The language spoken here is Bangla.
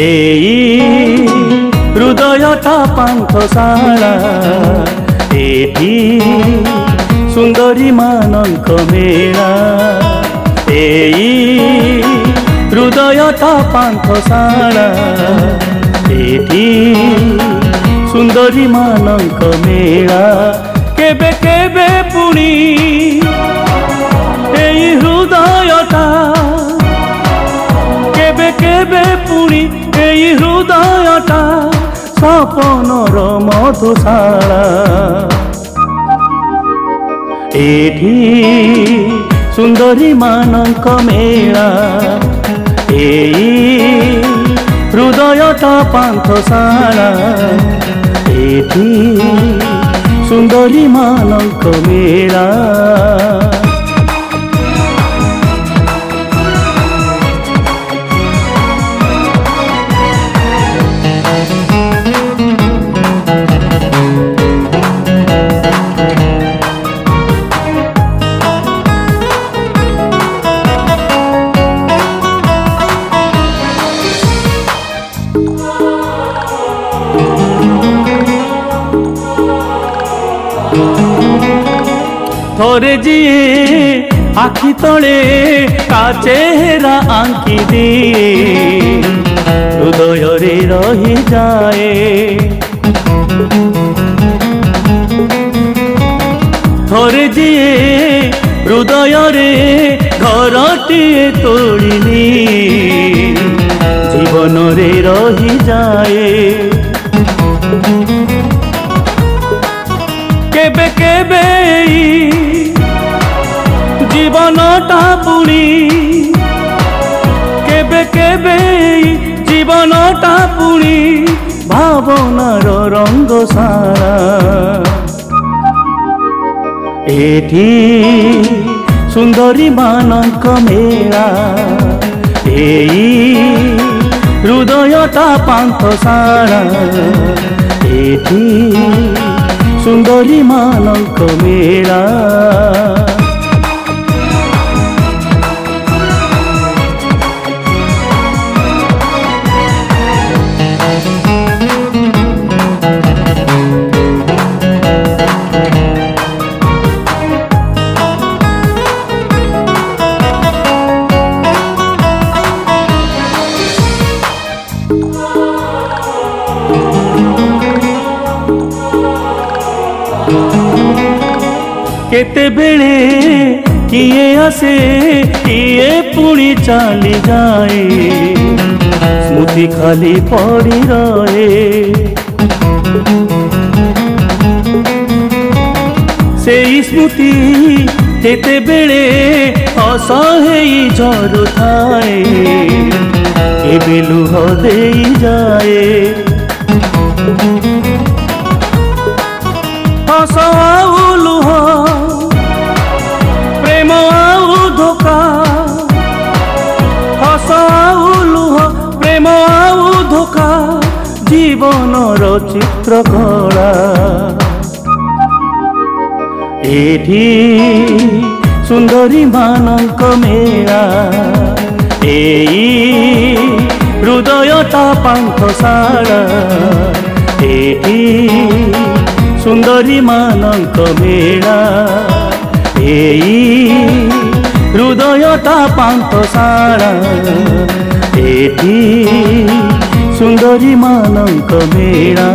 ए हृदय पान्थ साडा एठी सुन्दरी मानङ्क मेरा ए हृदय पान्थ साडा एठी सुन्दरी मानङ्क मेरा केबे केबे पुणी হৃদয়টা সপনর মতো সারা এটি সুন্দরী মানক মেলা এই হৃদয়টা পান্থশালা এটি সুন্দরী মানক মেলা ধরে দিয়ে আখি তলে কাচেরা আঁকি দি হৃদয়রে রহি যায় ধরে দিয়ে হৃদয়রে ঘরটিয়ে তোড়িনি ভেবেই জীবনটা পুরি ভাবনার রঙ্গ সারা এটি সুন্দরী মানক মেলা এই হৃদয়টা পান্থ সারা এটি সুন্দরী মানক মেলা କେତେବେଳେ କିଏ ଆସେ କିଏ ପୁଣି ଚାଲିଯାଏ ସ୍ମୃତି ଖାଲି ପଡ଼ି ରହେ ସେଇ ସ୍ମୃତି କେତେବେଳେ ଅସହେଇ ଝରୁଥାଏ বদলাতেই যায় হস লুহ প্রেম আউ ধোকা হস লুহ প্রেম আউ ধোকা জীবনর চিত্রকলা এটি সুন্দরী মানক মেলা এই हृदय तापन्त सार सुन्दरी सुन्दरीमानको मेडा एही हृदय तापन्त सा सुन्दरी मेडा